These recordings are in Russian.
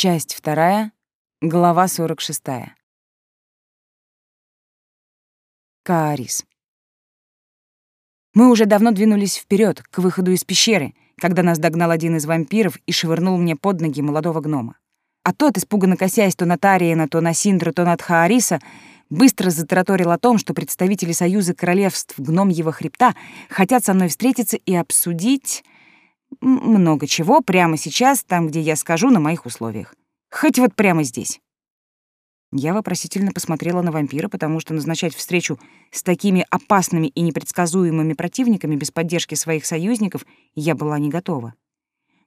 Часть вторая, глава 46. Каарис. Мы уже давно двинулись вперед к выходу из пещеры, когда нас догнал один из вампиров и швырнул мне под ноги молодого гнома. А тот, испуганно косясь то на Тариена, то на Синдра, то на Тхаариса, быстро затараторил о том, что представители Союза Королевств Гномьего Хребта хотят со мной встретиться и обсудить много чего прямо сейчас, там, где я скажу, на моих условиях. Хоть вот прямо здесь. Я вопросительно посмотрела на вампира, потому что назначать встречу с такими опасными и непредсказуемыми противниками без поддержки своих союзников я была не готова.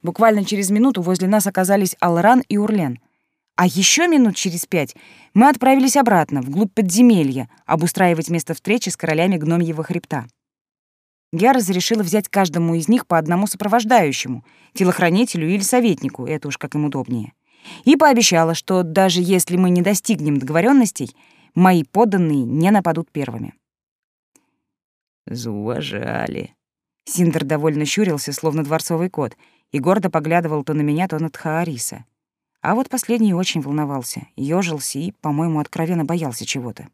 Буквально через минуту возле нас оказались Алран и Урлен — а еще минут через пять мы отправились обратно, вглубь подземелья, обустраивать место встречи с королями гномьего хребта. Я разрешила взять каждому из них по одному сопровождающему, телохранителю или советнику, это уж как им удобнее. И пообещала, что даже если мы не достигнем договоренностей, мои подданные не нападут первыми. Зауважали. Синдер довольно щурился, словно дворцовый кот, и гордо поглядывал то на меня, то на Тхаариса. А вот последний очень волновался, ёжился и, по-моему, откровенно боялся чего-то.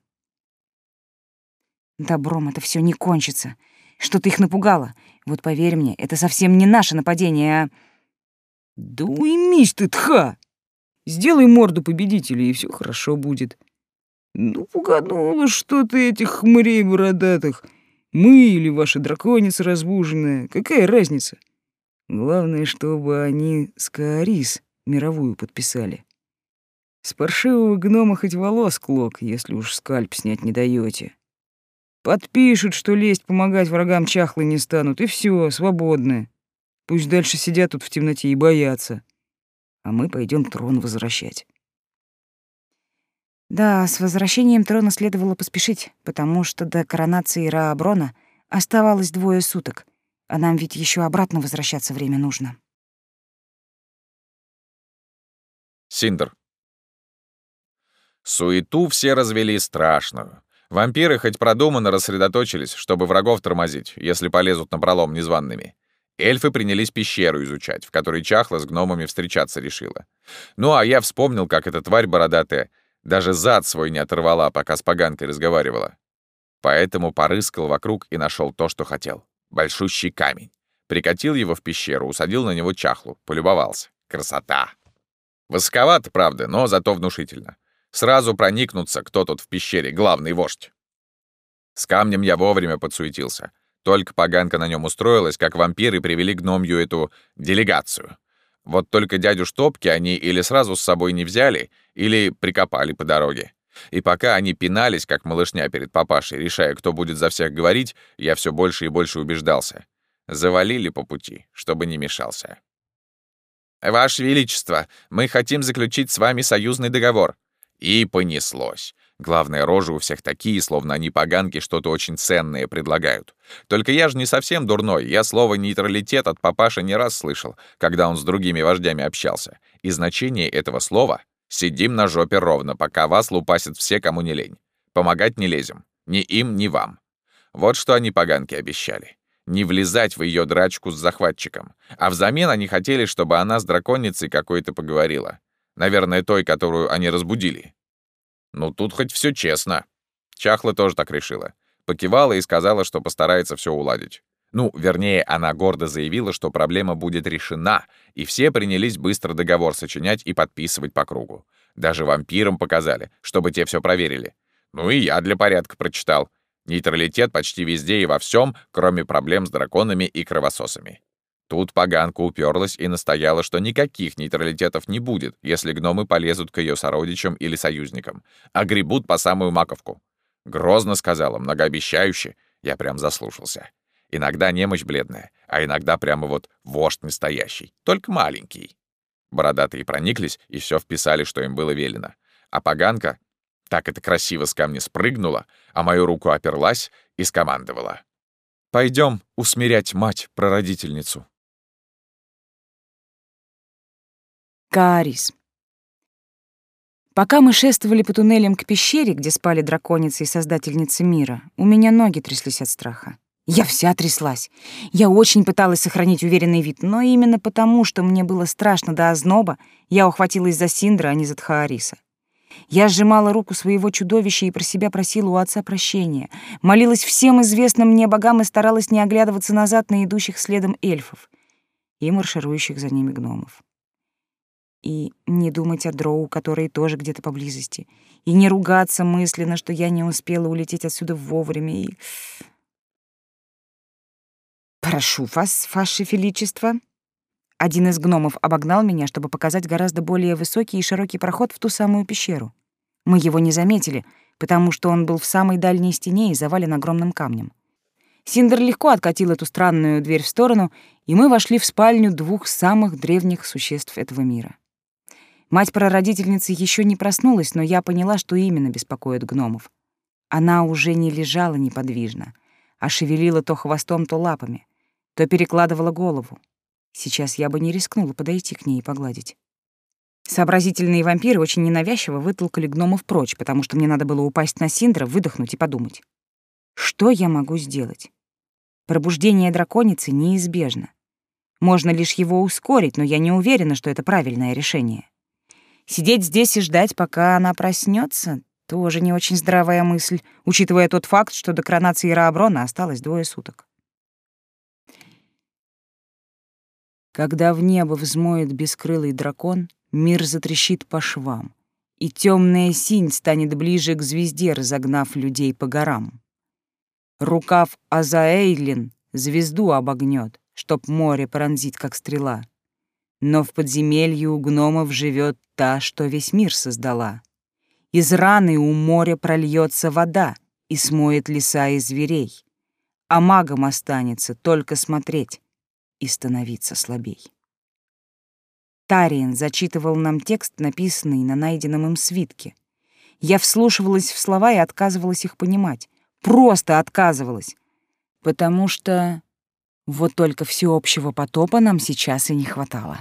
Добром это все не кончится. Что ты их напугала? Вот поверь мне, это совсем не наше нападение, а... Да уймись ты, тха! Сделай морду победителя, и все хорошо будет. Ну, пугануло что ты этих хмырей бородатых. Мы или ваша драконица разбуженная. Какая разница? Главное, чтобы они с мировую подписали. С паршивого гнома хоть волос клок, если уж скальп снять не даете. Подпишут, что лезть помогать врагам чахлы не станут, и все, свободны. Пусть дальше сидят тут в темноте и боятся. А мы пойдем трон возвращать. Да, с возвращением трона следовало поспешить, потому что до коронации Рааброна оставалось двое суток, а нам ведь еще обратно возвращаться время нужно. Синдер. Суету все развели страшную. Вампиры хоть продуманно рассредоточились, чтобы врагов тормозить, если полезут на пролом незваными. Эльфы принялись пещеру изучать, в которой Чахла с гномами встречаться решила. Ну а я вспомнил, как эта тварь бородатая даже зад свой не оторвала, пока с поганкой разговаривала. Поэтому порыскал вокруг и нашел то, что хотел. Большущий камень. Прикатил его в пещеру, усадил на него чахлу, полюбовался. Красота! Высоковато, правда, но зато внушительно. Сразу проникнуться, кто тут в пещере главный вождь. С камнем я вовремя подсуетился. Только поганка на нем устроилась, как вампиры привели гномью эту делегацию. Вот только дядю Штопки они или сразу с собой не взяли, или прикопали по дороге. И пока они пинались, как малышня перед папашей, решая, кто будет за всех говорить, я все больше и больше убеждался. Завалили по пути, чтобы не мешался. «Ваше Величество, мы хотим заключить с вами союзный договор». И понеслось. Главное, рожи у всех такие, словно они поганки что-то очень ценное предлагают. Только я же не совсем дурной. Я слово «нейтралитет» от папаши не раз слышал, когда он с другими вождями общался. И значение этого слова — «сидим на жопе ровно, пока вас лупасят все, кому не лень. Помогать не лезем. Ни им, ни вам». Вот что они поганки обещали не влезать в ее драчку с захватчиком. А взамен они хотели, чтобы она с драконицей какой-то поговорила. Наверное, той, которую они разбудили. Ну, тут хоть все честно. Чахла тоже так решила. Покивала и сказала, что постарается все уладить. Ну, вернее, она гордо заявила, что проблема будет решена, и все принялись быстро договор сочинять и подписывать по кругу. Даже вампирам показали, чтобы те все проверили. Ну и я для порядка прочитал. Нейтралитет почти везде и во всем, кроме проблем с драконами и кровососами. Тут поганка уперлась и настояла, что никаких нейтралитетов не будет, если гномы полезут к ее сородичам или союзникам, а гребут по самую маковку. Грозно сказала, многообещающе. Я прям заслушался. Иногда немощь бледная, а иногда прямо вот вождь настоящий, только маленький. Бородатые прониклись и все вписали, что им было велено. А поганка так это красиво с камня спрыгнула, а мою руку оперлась и скомандовала. «Пойдем усмирять мать-прародительницу». Каарис. Пока мы шествовали по туннелям к пещере, где спали драконицы и создательницы мира, у меня ноги тряслись от страха. Я вся тряслась. Я очень пыталась сохранить уверенный вид, но именно потому, что мне было страшно до озноба, я ухватилась за Синдра, а не за Тхаариса. Я сжимала руку своего чудовища и про себя просила у отца прощения, молилась всем известным мне богам и старалась не оглядываться назад на идущих следом эльфов и марширующих за ними гномов. И не думать о дроу, которые тоже где-то поблизости, и не ругаться мысленно, что я не успела улететь отсюда вовремя, и... «Прошу вас, ваше величество», один из гномов обогнал меня, чтобы показать гораздо более высокий и широкий проход в ту самую пещеру. Мы его не заметили, потому что он был в самой дальней стене и завален огромным камнем. Синдер легко откатил эту странную дверь в сторону, и мы вошли в спальню двух самых древних существ этого мира. Мать-прародительницы еще не проснулась, но я поняла, что именно беспокоит гномов. Она уже не лежала неподвижно, а шевелила то хвостом, то лапами, то перекладывала голову. Сейчас я бы не рискнула подойти к ней и погладить. Сообразительные вампиры очень ненавязчиво вытолкали гномов прочь, потому что мне надо было упасть на Синдра, выдохнуть и подумать. Что я могу сделать? Пробуждение драконицы неизбежно. Можно лишь его ускорить, но я не уверена, что это правильное решение. Сидеть здесь и ждать, пока она проснется, тоже не очень здравая мысль, учитывая тот факт, что до коронации Рааброна осталось двое суток. Когда в небо взмоет бескрылый дракон, мир затрещит по швам, и темная синь станет ближе к звезде, разогнав людей по горам. Рукав Азаэйлин звезду обогнет, чтоб море пронзить, как стрела. Но в подземелье у гномов живет та, что весь мир создала. Из раны у моря прольется вода и смоет леса и зверей. А магам останется только смотреть, и становиться слабей. Тариен зачитывал нам текст, написанный на найденном им свитке. Я вслушивалась в слова и отказывалась их понимать. Просто отказывалась. Потому что вот только всеобщего потопа нам сейчас и не хватало.